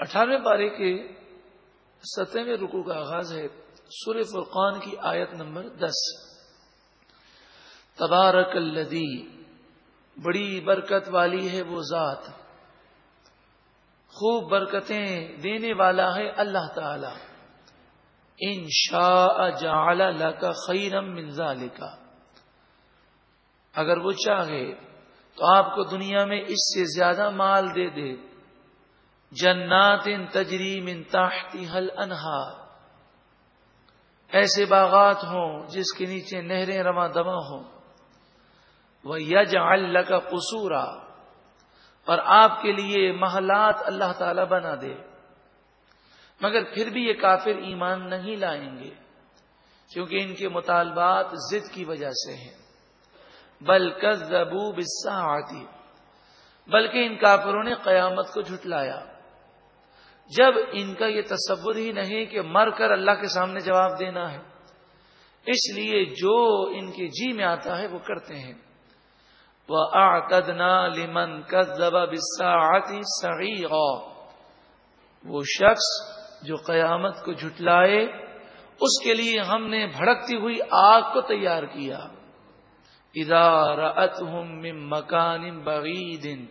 اٹھارہویں پارے کے ستویں رکو کا آغاز ہے سور فرقان کی آیت نمبر دس۔ تبارک الدی بڑی برکت والی ہے وہ ذات۔ خوب برکتیں دینے والا ہے اللہ تعالی۔ ان شاء جعل لك خیرم منزا کا اگر وہ چاہے تو آپ کو دنیا میں اس سے زیادہ مال دے دے۔ جنات ان تجریم ان تاحتی حل انہار ایسے باغات ہوں جس کے نیچے نہریں رواں دوا ہوں۔ وہ یج اللہ کا قصورا۔ اور آپ کے لیے محلات اللہ تعالی بنا دے۔ مگر پھر بھی یہ کافر ایمان نہیں لائیں گے، کیونکہ ان کے مطالبات ضد کی وجہ سے ہیں۔ بلکہ زبو بسا آتی بلکہ ان کافروں نے قیامت کو جھٹلایا۔ جب ان کا یہ تصور ہی نہیں کہ مر کر اللہ کے سامنے جواب دینا ہے، اس لیے جو ان کے جی میں آتا ہے وہ کرتے ہیں۔ وہ آتدنا لمن کذب بالساعة وہ شخص جو قیامت کو جھٹلائے، اس کے لیے ہم نے بھڑکتی ہوئی آگ کو تیار کیا۔ من مکان بعید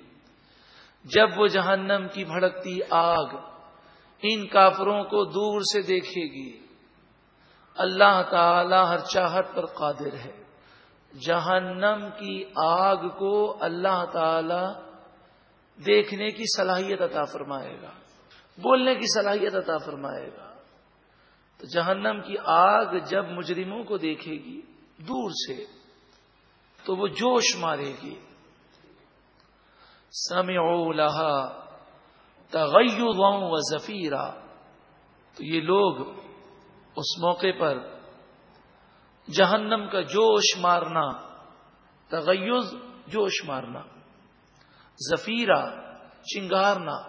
جب وہ جہنم کی بھڑکتی آگ ان کافروں کو دور سے دیکھے گی۔ اللہ تعالی ہر چاہت پر قادر ہے۔ جہنم کی آگ کو اللہ تعالی دیکھنے کی صلاحیت عطا فرمائے گا۔ بولنے کی صلاحیت عطا فرمائے گا۔ تو جہنم کی آگ جب مجرموں کو دیکھے گی دور سے، تو وہ جوش مارے گی۔ سمعوا لہا تغیظا و ظفیرا تو یہ لوگ اس موقع پر جہنم کا جوش مارنا، تغیز جوش مارنا ظفیرہ چنگارنا،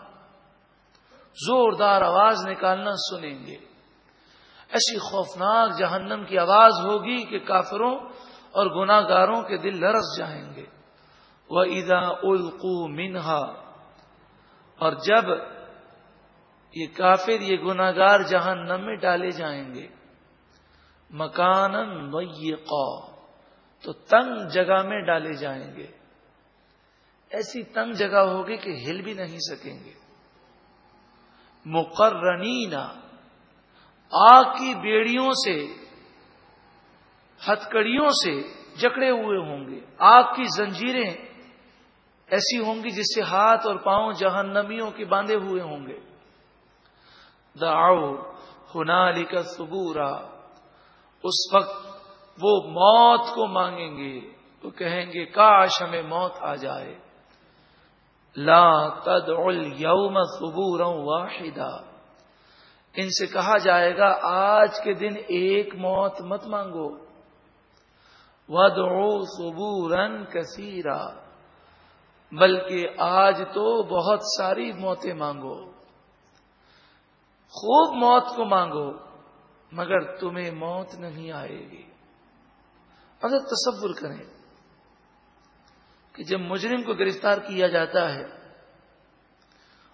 زوردار آواز نکالنا سنیں گے۔ ایسی خوفناک جہنم کی آواز ہوگی کہ کافروں اور گناگاروں کے دل لرس جائیں گے۔ وہ ادا القو منہا اور جب یہ کافر، یہ گناگار جہنم میں ڈالے جائیں گے مکان تو تنگ جگہ میں ڈالے جائیں گے۔ ایسی تنگ جگہ ہوگی کہ ہل بھی نہیں سکیں گے۔ مقررینہ آگ کی بیڑیوں سے ہتکڑیوں سے جکڑے ہوئے ہوں گے۔ آگ کی زنجیریں ایسی ہوں گی جس سے ہاتھ اور پاؤں جہنمیوں کے باندھے ہوئے ہوں گے۔ داؤ ہنالی کا سبورا اس وقت وہ موت کو مانگیں گے۔ وہ کہیں گے، کاش ہمیں موت آ جائے۔ لا تد یوم سبور واحدہ ان سے کہا جائے گا، آج کے دن ایک موت مت مانگو۔ ودعو سبورن کثیرا۔ بلکہ آج تو بہت ساری موتیں مانگو۔ خوب موت کو مانگو، مگر تمہیں موت نہیں آئے گی۔ اگر تصور کریں کہ جب مجرم کو گرفتار کیا جاتا ہے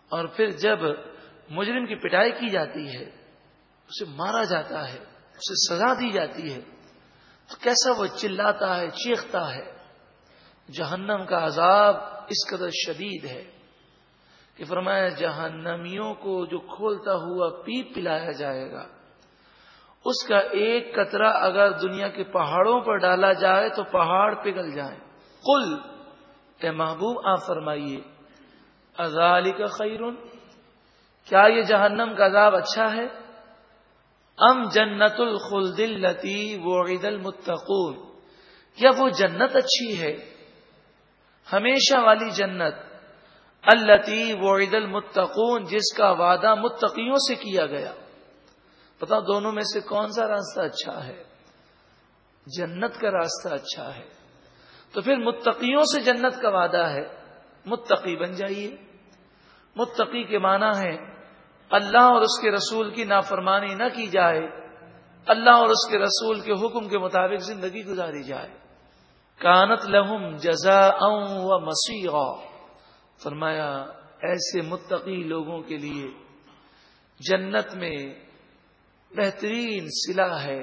اور پھر جب مجرم کی پٹائی کی جاتی ہے، اسے مارا جاتا ہے، اسے سزا دی جاتی ہے، تو کیسا وہ چلاتا ہے، چیختا ہے؟ جہنم کا عذاب اس قدر شدید ہے کہ فرمایا جہنمیوں کو جو کھولتا ہوا پیپ پلایا جائے گا، اس کا ایک قطرہ اگر دنیا کے پہاڑوں پر ڈالا جائے تو پہاڑ پگھل جائیں۔ کل اے محبوب، آپ فرمائیے ازالی کا خیرون کیا یہ جہنم کا عذاب اچھا ہے؟ ام جنت الخلد التی و عید المتقون؟ یا وہ جنت اچھی ہے؟ ہمیشہ والی جنت۔ التی وعید المتقون، جس کا وعدہ متقیوں سے کیا گیا۔ پتا دونوں میں سے کون سا راستہ اچھا ہے؟ جنت کا راستہ اچھا ہے۔ تو پھر متقیوں سے جنت کا وعدہ ہے۔ متقی بن جائیے۔ متقی کے معنی ہے اللہ اور اس کے رسول کی نافرمانی نہ کی جائے۔ اللہ اور اس کے رسول کے حکم کے مطابق زندگی گزاری جائے۔ کانت لہم جزا و مسیح فرمایا، ایسے متقی لوگوں کے لیے جنت میں بہترین سلا ہے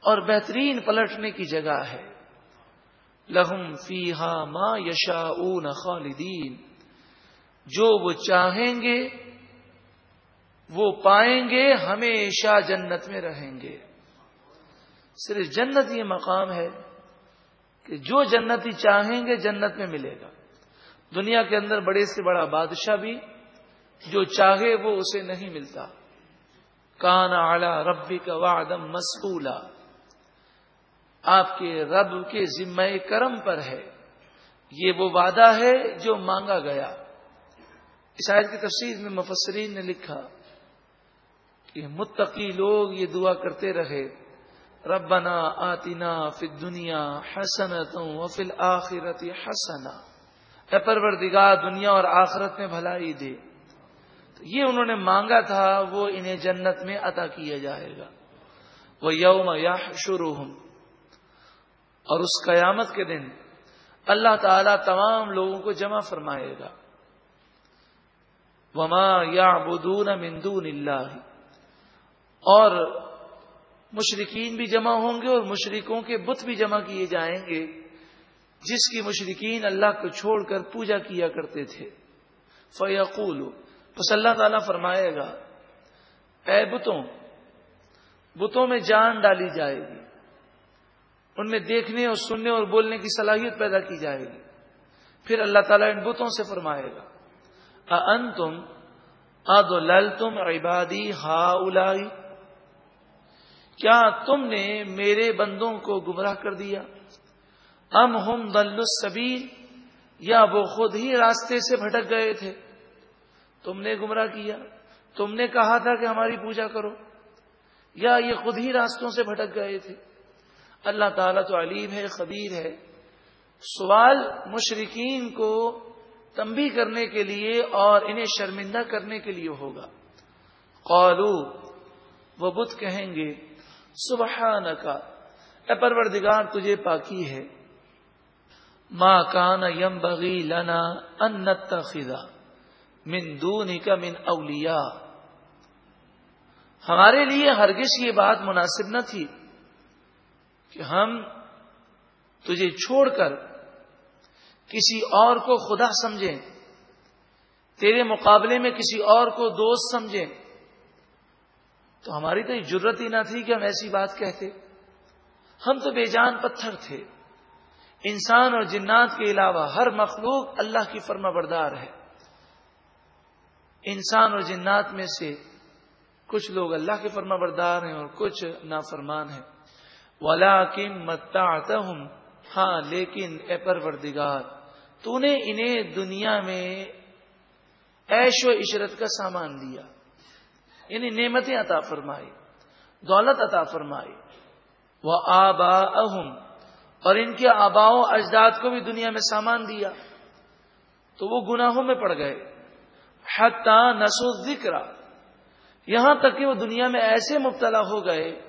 اور بہترین پلٹنے کی جگہ ہے۔ لہم فی ہا ماں یشا خالدین۔ جو وہ چاہیں گے، وہ پائیں گے، ہمیشہ جنت میں رہیں گے۔ صرف جنت یہ مقام ہے کہ جو جنتی چاہیں گے جنت میں ملے گا۔ دنیا کے اندر بڑے سے بڑا بادشاہ بھی جو چاہے وہ اسے نہیں ملتا۔ کان اعلی ربی کا وادم مسکولا آپ کے رب کے ذمہ کرم پر ہے۔ یہ وہ وعدہ ہے جو مانگا گیا۔ اس آیت کی تفصیل میں مفسرین نے لکھا کہ متقی لوگ یہ دعا کرتے رہے۔ ربنا آتنا فی دنیا حسنت و فل آخرت حسنا اے پروردگار، دنیا اور آخرت میں بھلائی دے۔ تو یہ انہوں نے مانگا تھا، وہ انہیں جنت میں عطا کیا جائے گا۔ وہ یوم یا شروع اور اس قیامت کے دن اللہ تعالی تمام لوگوں کو جمع فرمائے گا۔ وما یا بدون مندون اللہ اور مشرقین بھی جمع ہوں گے اور مشرقوں کے بت بھی جمع کیے جائیں گے، جس کی مشرقین اللہ کو چھوڑ کر پوجا کیا کرتے تھے۔ فیقول بس اللہ تعالیٰ فرمائے گا، اے بتوں بتوں میں جان ڈالی جائے گی۔ ان میں دیکھنے اور سننے اور بولنے کی صلاحیت پیدا کی جائے گی۔ پھر اللہ تعالیٰ ان بتوں سے فرمائے گا ان تم اد لل تم عبادی ہا الائی کیا تم نے میرے بندوں کو گمراہ کر دیا؟ ام ہم دل السبیل، یا وہ خود ہی راستے سے بھٹک گئے تھے؟ تم نے گمراہ کیا۔ تم نے کہا تھا کہ ہماری پوجا کرو۔ یا یہ خود ہی راستوں سے بھٹک گئے تھے؟ اللہ تعالیٰ تو علیم ہے، خبیر ہے۔ سوال مشرقین کو تمبی کرنے کے لیے اور انہیں شرمندہ کرنے کے لیے ہوگا۔ قالو، وہ بت کہیں گے سبحان کا اے پروردگار، تجھے پاکی ہے۔ ماں کان یم بغی لنا ان خزا من دون کا من اولیا ہمارے لیے ہرگز یہ بات مناسب نہ تھی کہ ہم تجھے چھوڑ کر کسی اور کو خدا سمجھیں، تیرے مقابلے میں کسی اور کو دوست سمجھیں۔ تو ہماری تو ضرورت ہی نہ تھی کہ ہم ایسی بات کہتے۔ ہم تو بے جان پتھر تھے۔ انسان اور جنات کے علاوہ ہر مخلوق اللہ کی فرما بردار ہے۔ انسان اور جنات میں سے کچھ لوگ اللہ کے فرما بردار ہیں اور کچھ نافرمان ہیں۔ ولا کم متا ہاں لیکن اے پروردگار، تو نے انہیں دنیا میں ایش و عشرت کا سامان دیا۔ یعنی نعمتیں عطا فرمائی، دولت عطا فرمائی۔ وہ آبا اہم اور ان کے آباؤں اجداد کو بھی دنیا میں سامان دیا۔ تو وہ گناہوں میں پڑ گئے۔ حتا نسو ذکر یہاں تک کہ وہ دنیا میں ایسے مبتلا ہو گئے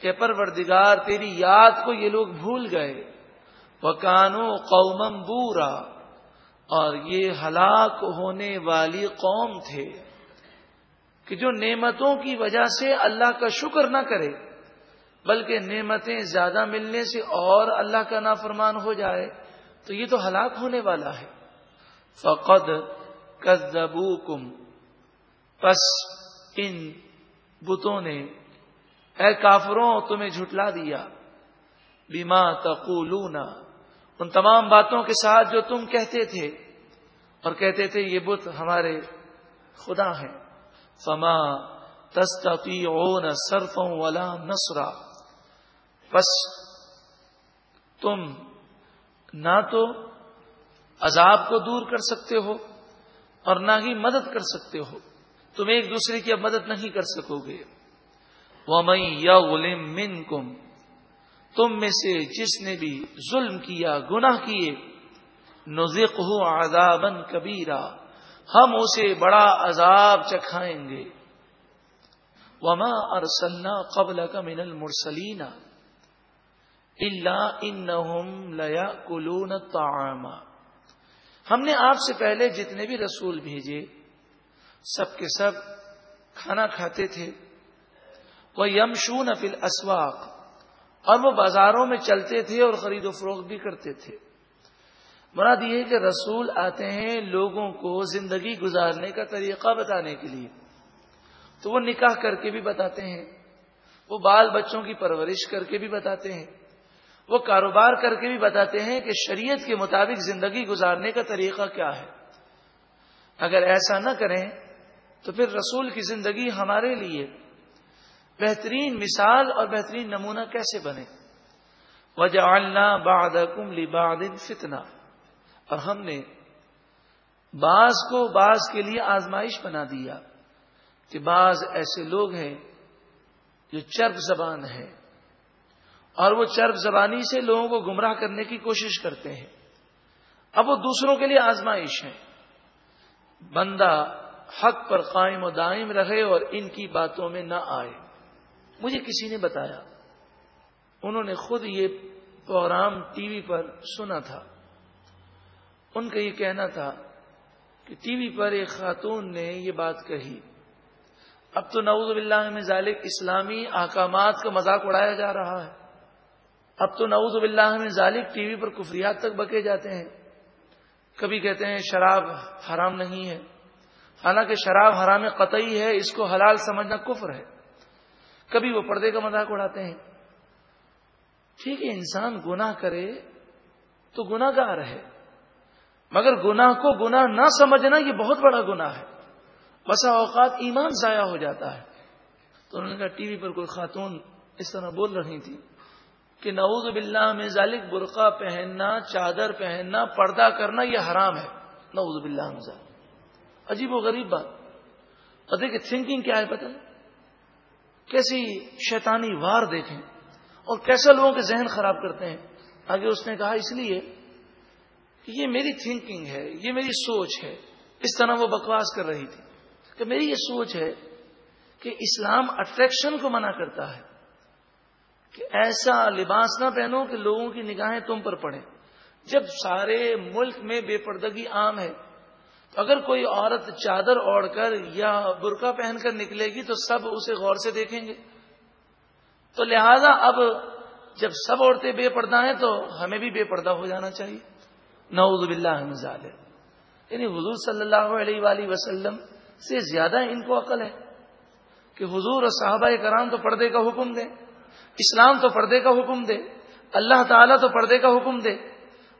کہ پروردگار تیری یاد کو یہ لوگ بھول گئے۔ وہ کانو قومم بورا، اور یہ ہلاک ہونے والی قوم تھے۔ کہ جو نعمتوں کی وجہ سے اللہ کا شکر نہ کرے، بلکہ نعمتیں زیادہ ملنے سے اور اللہ کا نافرمان ہو جائے، تو یہ تو ہلاک ہونے والا ہے۔ فقد کزبو کم پس ان بتوں نے، اے کافروں، تمہیں جھٹلا دیا۔ بیما تقولون۔ ان تمام باتوں کے ساتھ جو تم کہتے تھے۔ اور کہتے تھے، یہ بت ہمارے خدا ہیں۔ فما تستطيعون صرفا ولا نصرا۔ بس تم نہ تو عذاب کو دور کر سکتے ہو اور نہ ہی مدد کر سکتے ہو۔ تم ایک دوسرے کی اب مدد نہیں کر سکو گے۔ وہ مئی یا من کم تم میں سے جس نے بھی ظلم کیا، گناہ کیے نزق ہو آزابن کبیرا۔ ہم اسے بڑا عذاب چکھائیں گے۔ وما ارسلنا قبل کا من المرسلین اللہ ان لیا کلون ہم نے آپ سے پہلے جتنے بھی رسول بھیجے، سب کے سب کھانا کھاتے تھے۔ وہ یمشون افل اسواق اور وہ بازاروں میں چلتے تھے اور خرید و فروخت بھی کرتے تھے۔ مراد یہ کہ رسول آتے ہیں لوگوں کو زندگی گزارنے کا طریقہ بتانے کے لیے۔ تو وہ نکاح کر کے بھی بتاتے ہیں، وہ بال بچوں کی پرورش کر کے بھی بتاتے ہیں، وہ کاروبار کر کے بھی بتاتے ہیں کہ شریعت کے مطابق زندگی گزارنے کا طریقہ کیا ہے۔ اگر ایسا نہ کریں تو پھر رسول کی زندگی ہمارے لیے بہترین مثال اور بہترین نمونہ کیسے بنے؟ وجہ اللہ باد کم فتنا اور ہم نے بعض کو بعض کے لیے آزمائش بنا دیا کہ بعض ایسے لوگ ہیں جو چرب زبان ہے اور وہ چرب زبانی سے لوگوں کو گمراہ کرنے کی کوشش کرتے ہیں۔ اب وہ دوسروں کے لیے آزمائش ہے بندہ حق پر قائم و دائم رہے اور ان کی باتوں میں نہ آئے۔ مجھے کسی نے بتایا، انہوں نے خود یہ پروگرام ٹی وی پر سنا تھا۔ ان کا یہ کہنا تھا کہ ٹی وی پر ایک خاتون نے یہ بات کہی۔ اب تو نعوذ باللہ میں ذالک اسلامی احکامات کا مذاق اڑایا جا رہا ہے۔ اب تو نعوذ باللہ میں ذالک ٹی وی پر کفریات تک بکے جاتے ہیں۔ کبھی کہتے ہیں شراب حرام نہیں ہے۔ حالانکہ شراب حرام قطعی ہے، اس کو حلال سمجھنا کفر ہے۔ کبھی وہ پردے کا مذاق اڑاتے ہیں۔ ٹھیک ہے، انسان گناہ کرے تو گناہ گار ہے۔ مگر گناہ کو گناہ نہ سمجھنا یہ بہت بڑا گناہ ہے۔ بسا اوقات ایمان ضائع ہو جاتا ہے۔ تو انہوں نے کہا، ٹی وی پر کوئی خاتون اس طرح بول رہی تھی کہ نعوذ باللہ میں ذالک برقع پہننا، چادر پہننا، پردہ کرنا یہ حرام ہے۔ نعوذ باللہ میں ذالک عجیب و غریب بات۔ اور دیکھیں تھنکنگ کیا ہے پتہ؟ کیسی شیطانی وار دیکھیں اور کیسے لوگوں کے ذہن خراب کرتے ہیں۔ آگے اس نے کہا، اس لیے یہ میری تھنکنگ ہے، یہ میری سوچ ہے۔ اس طرح وہ بکواس کر رہی تھی کہ میری یہ سوچ ہے کہ اسلام اٹریکشن کو منع کرتا ہے۔ کہ ایسا لباس نہ پہنو کہ لوگوں کی نگاہیں تم پر پڑے جب سارے ملک میں بے پردگی عام ہے، تو اگر کوئی عورت چادر اوڑھ کر یا برقع پہن کر نکلے گی تو سب اسے غور سے دیکھیں گے۔ تو لہذا اب جب سب عورتیں بے پردہ ہیں تو ہمیں بھی بے پردہ ہو جانا چاہیے۔ نعوذ باللہ من ظالم یعنی حضور صلی اللہ علیہ وآلہ وسلم سے زیادہ ان کو عقل ہے کہ حضور اور صحابہ کرام تو پردے کا حکم دے اسلام تو پردے کا حکم دے، اللہ تعالیٰ تو پردے کا حکم دے۔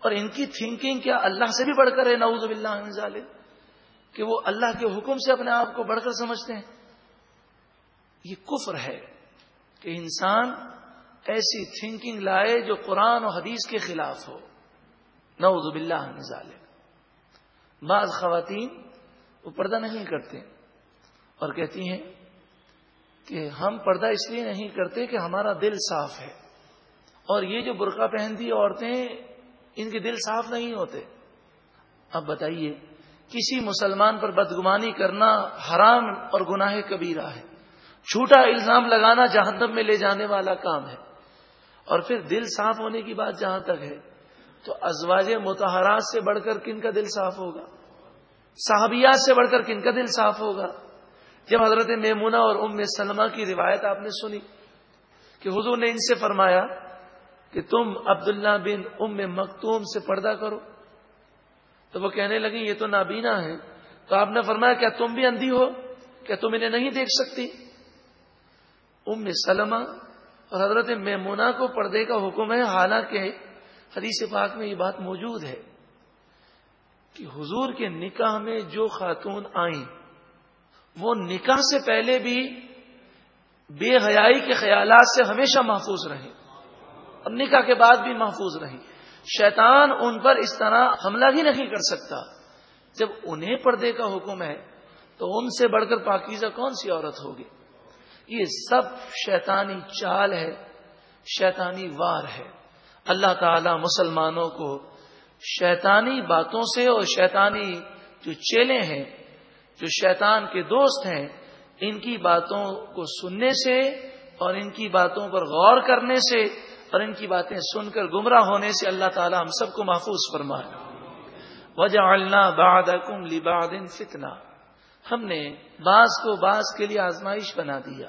اور ان کی تھنکنگ کیا اللہ سے بھی بڑھ کر ہے، نعوذ باللہ من ظالم کہ وہ اللہ کے حکم سے اپنے آپ کو بڑھ کر سمجھتے ہیں۔ یہ کفر ہے کہ انسان ایسی تھنکنگ لائے جو قرآن و حدیث کے خلاف ہو۔ نعوذ باللہ من ظالم بعض خواتین وہ پردہ نہیں کرتے اور کہتی ہیں کہ ہم پردہ اس لیے نہیں کرتے کہ ہمارا دل صاف ہے۔ اور یہ جو برقع پہنتی عورتیں ان کے دل صاف نہیں ہوتے۔ اب بتائیے، کسی مسلمان پر بدگمانی کرنا حرام اور گناہ کبیرہ ہے۔ چھوٹا الزام لگانا جہنم میں لے جانے والا کام ہے۔ اور پھر دل صاف ہونے کی بات جہاں تک ہے تو ازواج متحرات سے بڑھ کر کن کا دل صاف ہوگا؟ صحابیات سے بڑھ کر کن کا دل صاف ہوگا؟ جب حضرت میمونا اور ام سلمہ کی روایت آپ نے سنی کہ حضور نے ان سے فرمایا کہ تم عبداللہ بن ام مکتوم سے پردہ کرو، تو وہ کہنے لگی یہ تو نابینا ہے تو آپ نے فرمایا، کیا تم بھی اندھی ہو؟ کیا تم انہیں نہیں دیکھ سکتی؟ ام سلمہ اور حضرت میمونا کو پردے کا حکم ہے، حالانکہ حدیث پاک میں یہ بات موجود ہے کہ حضور کے نکاح میں جو خاتون آئیں، وہ نکاح سے پہلے بھی بے حیائی کے خیالات سے ہمیشہ محفوظ رہیں۔ اور نکاح کے بعد بھی محفوظ رہیں۔ شیطان ان پر اس طرح حملہ ہی نہیں کر سکتا۔ جب انہیں پردے کا حکم ہے، تو ان سے بڑھ کر پاکیزہ کون سی عورت ہوگی؟ یہ سب شیطانی چال ہے، شیطانی وار ہے۔ اللہ تعالی مسلمانوں کو شیطانی باتوں سے اور شیطانی جو چیلے ہیں، جو شیطان کے دوست ہیں، ان کی باتوں کو سننے سے اور ان کی باتوں پر غور کرنے سے اور ان کی باتیں سن کر گمراہ ہونے سے اللہ تعالی ہم سب کو محفوظ فرمائے۔ وجہ اللہ باد لباد فتنا ہم نے بعض کو بعض کے لیے آزمائش بنا دیا۔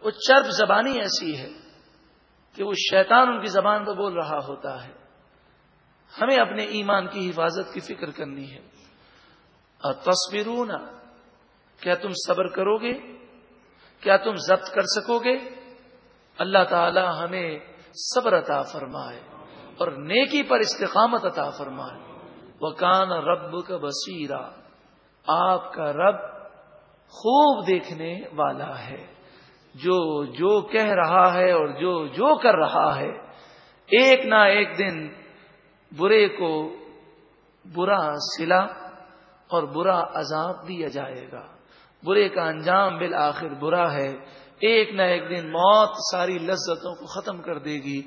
وہ چرب زبانی ایسی ہے۔ کہ وہ شیطان ان کی زبان پہ بول رہا ہوتا ہے۔ ہمیں اپنے ایمان کی حفاظت کی فکر کرنی ہے۔ اور تصویرون کیا تم صبر کرو گے؟ کیا تم ضبط کر سکو گے؟ اللہ تعالی ہمیں صبر عطا فرمائے اور نیکی پر استقامت عطا فرمائے۔ وہ کان رب کا بصیرہ آپ کا رب خوب دیکھنے والا ہے۔ جو جو کہہ رہا ہے اور جو جو کر رہا ہے، ایک نہ ایک دن برے کو برا سلا اور برا عذاب دیا جائے گا۔ برے کا انجام بالآخر برا ہے۔ ایک نہ ایک دن موت ساری لذتوں کو ختم کر دے گی۔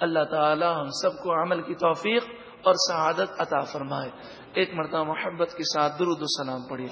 اللہ تعالی ہم سب کو عمل کی توفیق اور سعادت عطا فرمائے۔ ایک مرتبہ محبت کے ساتھ درود و سلام پڑھی